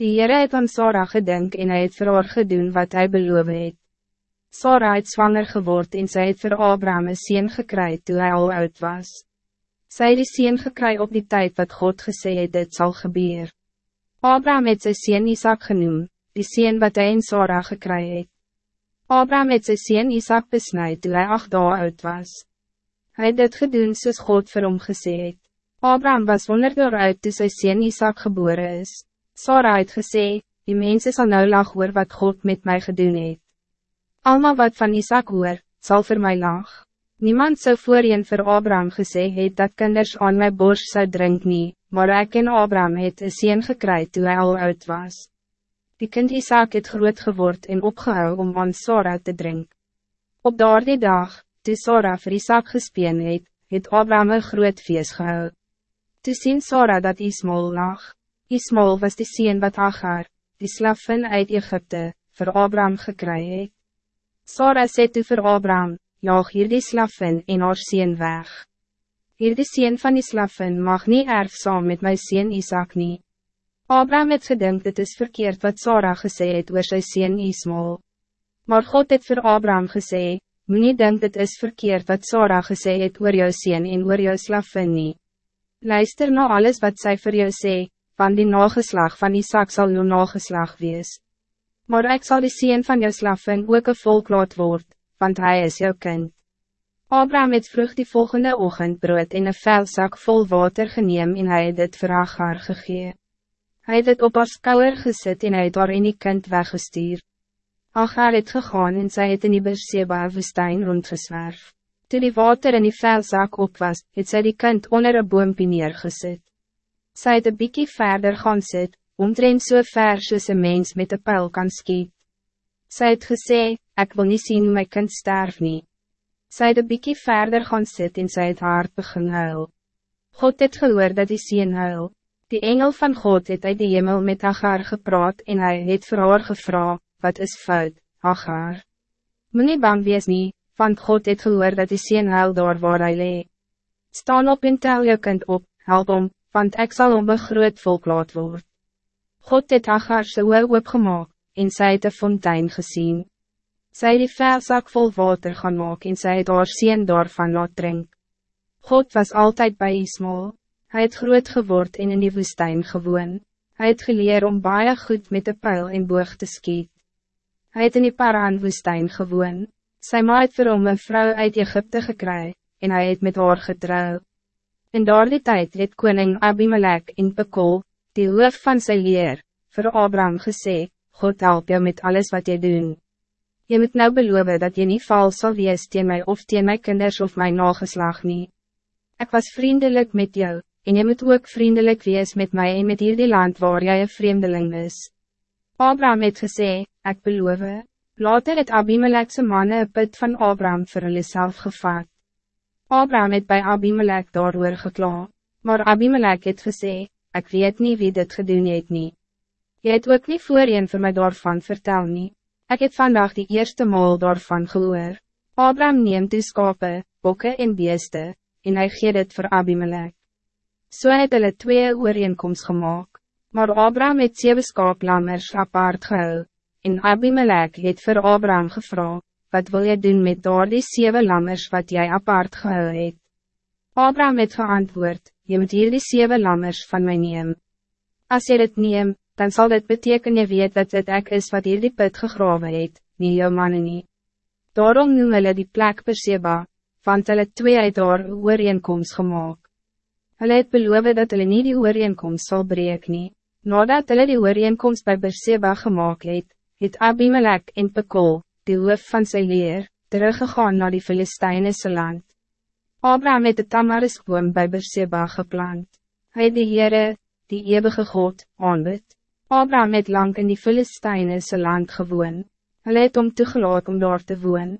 Die Heere het aan Sarah gedink en hy het vir haar gedoen wat hij beloof het. Sarah het zwanger geword en sy het vir Abraham een sien gekry toe hy al oud was. Sy het die sien gekry op die tijd wat God gesê het dit sal gebeur. Abraham het sy sien Isaac genoem, die sien wat hij in Sarah gekry het. Abraham het sy sien Isaac besnijd toe hy acht dagen oud was. Hij het dit gedoen soos God vir hom gesê het. Abraham was honderd jaar oud toe sy sien Isaac geboren is. Sarah het gesê, die mensen zal nou lag hoor wat God met mij gedoen het. Alma wat van Isaac hoor, zal voor mij lag. Niemand zou voorheen voor Abraham gesê het dat kinders aan mijn borst zou drink nie, maar ek en Abraham het een sien gekry toe hy al oud was. Die kind Isaac het groot geword en opgehou om aan Sarah te drink. Op daardie dag, toe Sarah vir Isaac gespeen het, het Abraham een groot feest gehou. Toe sien Sarah dat Ismael lag. Ismael was die sien wat Agar, die slaffen uit Egypte, voor Abraham gekry het. Sarah sê toe vir Abraham, jaag hier die slaffen en haar sien weg. Hier die sien van die slaffen mag niet erf saam met my sien Isaac nie. Abraham het gedink dit is verkeerd wat Sarah gesê het oor sy sien Ismael. Maar God het vir Abraham gesê, moet nie denk dit is verkeerd wat Sarah gesê het oor jou sien en oor jou slaffen nie. Luister na alles wat zij voor jou sê, van die nageslag van Isaac zal jou nageslag wees. Maar ik zal die sien van jou slaffen ook een volk laat word, want hij is jouw kind. Abraham het vroeg die volgende ochtend brood in een velzak vol water geneem en hij het dit vir Agar gegee. Hy het het op haar skouwer gesit en hy het haar in die kind weggestuur. Agar het gegaan en sy het in die Berseba woestijn rondgeswerf. Toe die water in die velzak op was, het sy die kind onder een boompie neergesit. Sy het een bykie verder gaan sit, omtrent so ver soos een mens met een pijl kan skiet. Sy het gesê, ek wil niet zien my kind sterf nie. Sy het een bykie verder gaan sit en sy het hart begin huil. God het gehoor dat die sien huil. Die engel van God het uit die hemel met Agar gepraat en hij het vir haar gevra, wat is fout, Agar? Moet nie bang wees nie, want God het gehoor dat die sien huil daar waar hy lee. Staan op en tel jou kind op, help om, want ik zal om een groot volk laat word. God het Agar sy oog opgemaak, en sy het een fontein gezien. Sy het die velzak vol water gaan maak en sy het haar sien daarvan laat drink. God was altijd bij Ismael, hij het groot geword en in die woestijn gewoon. Hij het geleer om baie goed met de pijl en boog te skiet. Hij het in die Paran woestijn gewoon. Sy ma het vir hom een vrou uit Egypte gekry, en hij het met haar getrouwd. In daardie tijd het koning Abimelech in Pekol, die hoof van sy leer, vir Abraham gesê, God help jou met alles wat jy doen. Je moet nou beloven dat je niet vals zal wees teen my of teen my kinders of my nageslag nie. Ek was vriendelijk met jou, en je moet ook vriendelijk wees met mij en met hierdie land waar jy een vreemdeling is. Abraham het gesê, ek beloof, later het Abimelechse manne een put van Abraham vir hulle self gevat. Abraham het bij Abimelech daarover gekla, maar Abimelech het gesê, ik weet niet wie dit gedoen het nie. Jy het ook niet voor een vir my daarvan vertel nie. Ek het vandaag die eerste maal daarvan gehoor. Abraham neemt die skape, bokke en beeste, en hy gee dit vir Abimelech. So het hulle twee ooreenkomst gemaakt, maar Abraham het zeven skaaplammers apart gehou, en Abimelech het vir Abraham gevraagd wat wil je doen met door die zeven lammers wat jij apart gehou het? Abraham het geantwoord, je moet hier die zeven lammers van mij neem. Als je het neem, dan zal het betekenen je weet dat het ek is wat hier die put gegraven het, niet jou mannen nie. Daarom noem hulle die plek Perseba, want hulle twee uit daar ooreenkomst gemaakt. Hulle het beloof dat hulle nie die ooreenkomst sal breek nie. Nadat hulle die ooreenkomst bij Perseba gemaakt het, het Abimelech en Pekol, die hoof van sy leer, teruggegaan naar die Filistijnse land. Abraham het de tamarisboom bij Berseba geplant. Hij het die Heere, die eeuwige God, aanbid. Abraham het lang in die Filistijnse land gewoon. Hij het om toegelaat om daar te woon.